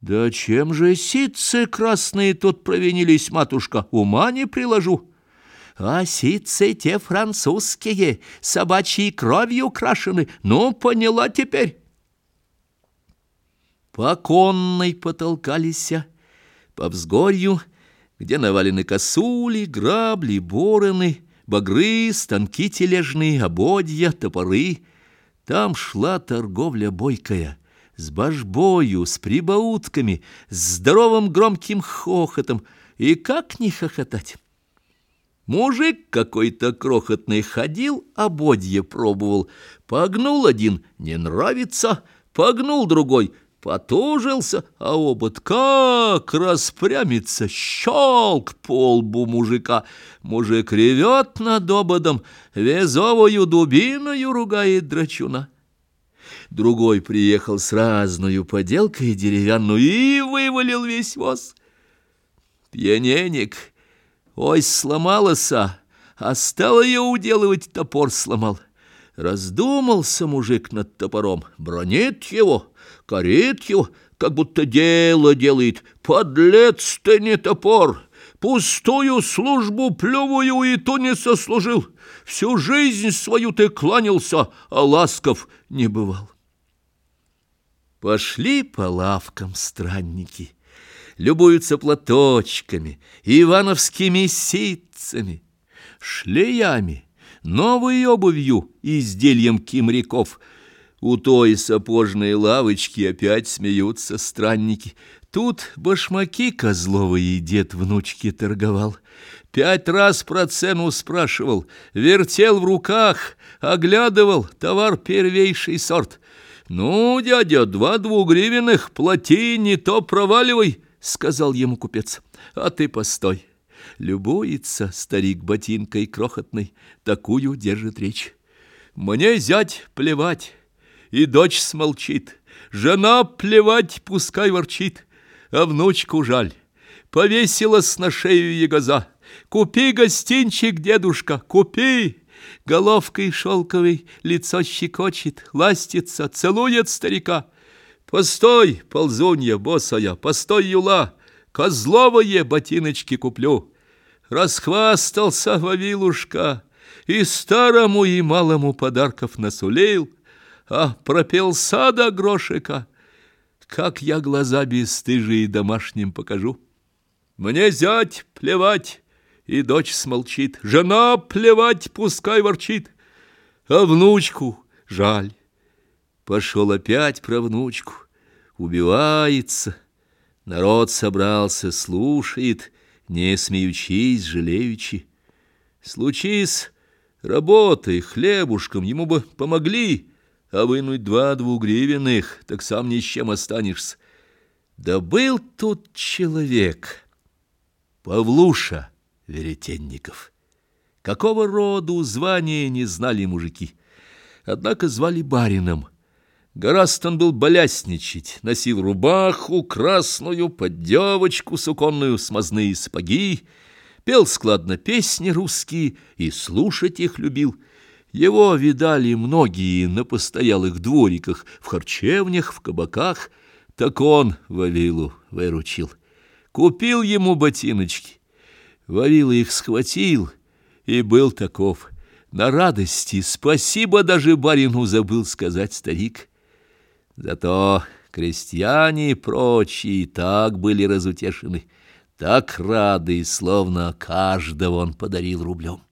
Да чем же ситцы красные тут провинились, матушка, ума не приложу. А ситцы те французские, собачьей кровью крашены, ну, поняла теперь. По конной потолкались, по взгорью, где навалены косули, грабли, бороны, багры, станки тележные, ободья, топоры. Там шла торговля бойкая — с божбою, с прибаутками, с здоровым громким хохотом. И как не хохотать? Мужик какой-то крохотный ходил, ободье пробовал. Погнул один, не нравится, погнул другой, потужился, а обод как распрямится, щелк по лбу мужика. Мужик ревет над ободом, везовую дубиною ругает драчуна. Другой приехал с разную поделкой деревянную и вывалил весь воз. Пьяненек, ось сломалась, а стал ее уделывать, топор сломал. Раздумался мужик над топором, бронит его, корит его, как будто дело делает. Подлец ты не топор, пустую службу плевую и то не сослужил. Всю жизнь свою ты кланялся, а ласков не бывал. Пошли по лавкам странники, любуются платочками, ивановскими ситцами, шлеями, новой обувью, изделием кимряков. У той сапожной лавочки опять смеются странники. Тут башмаки козловые дед внучке торговал. Пять раз про цену спрашивал, вертел в руках, оглядывал товар первейший сорт — «Ну, дядя, два двугривенных, плати, не то проваливай», — сказал ему купец. «А ты постой». Любуется старик ботинкой крохотной, такую держит речь. «Мне зять плевать, и дочь смолчит, жена плевать, пускай ворчит, а внучку жаль, повесилась на шею ягоза. Купи гостинчик, дедушка, купи!» Головкой шелковой лицо щекочет, ластится, целует старика. Постой, ползунья босая, постой, юла, козловые ботиночки куплю. Расхвастался Вавилушка и старому и малому подарков насулил, а пропел сада грошика. Как я глаза бесстыжие домашним покажу. Мне зять плевать, и дочь смолчит. Жена плевать, пускай ворчит, а внучку жаль. Пошел опять про внучку, убивается. Народ собрался, слушает, не смеючись, жалеючи. Случись работой, хлебушком, ему бы помогли, а вынуть два двугривенных, так сам ни с чем останешься. Да был тут человек, Павлуша, веретенников. Какого роду звания не знали мужики, однако звали барином. Гораст он был балясничать, носил рубаху красную, под девочку суконную, смазные сапоги, пел складно песни русские и слушать их любил. Его видали многие на постоялых двориках, в харчевнях, в кабаках, так он Вавилу выручил. Купил ему ботиночки, Вавила их схватил и был таков. На радости спасибо даже барину забыл сказать старик. Зато крестьяне и прочие так были разутешены, так рады, словно каждого он подарил рублем.